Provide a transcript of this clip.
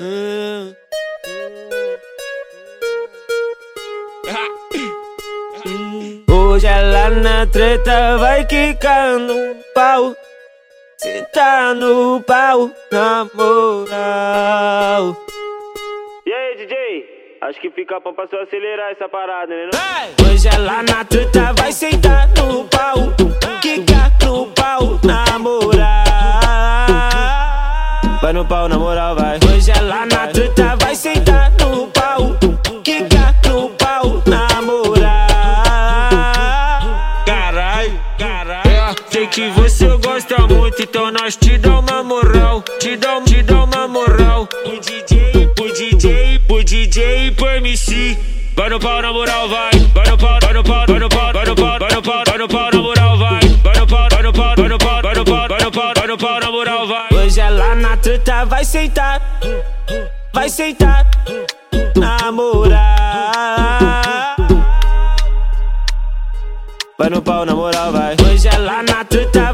Ah. Hoje ela na treta vai quicando no pau Senta tá no pau, na moral E aí DJ, acho que fica pra você acelerar essa parada, né? Não? Hoje ela na treta Vai no pau, na moral, vai. Hoje ela na treta vai sentar no pau. Quica no pau, na moral. Caralho, caralho. É, sei que você gosta muito, então nós te dá uma moral. Te dá, te dá uma moral. O DJ, o DJ, o DJ e pro MC. Vai no pau, na moral, vai. Vai no pau, vai no pau, vai no pau, vai no pau, vai no pau, vai no pau, na moral, vai. Vai no pau, vai no pau, vai no pau, vai no pau, vai no pau, vai no pau, na moral, vai. Hoje ela na treta vai sentar. Vai sentar. Na moral. Vai no pau, na moral, vai. Hoje ela na treta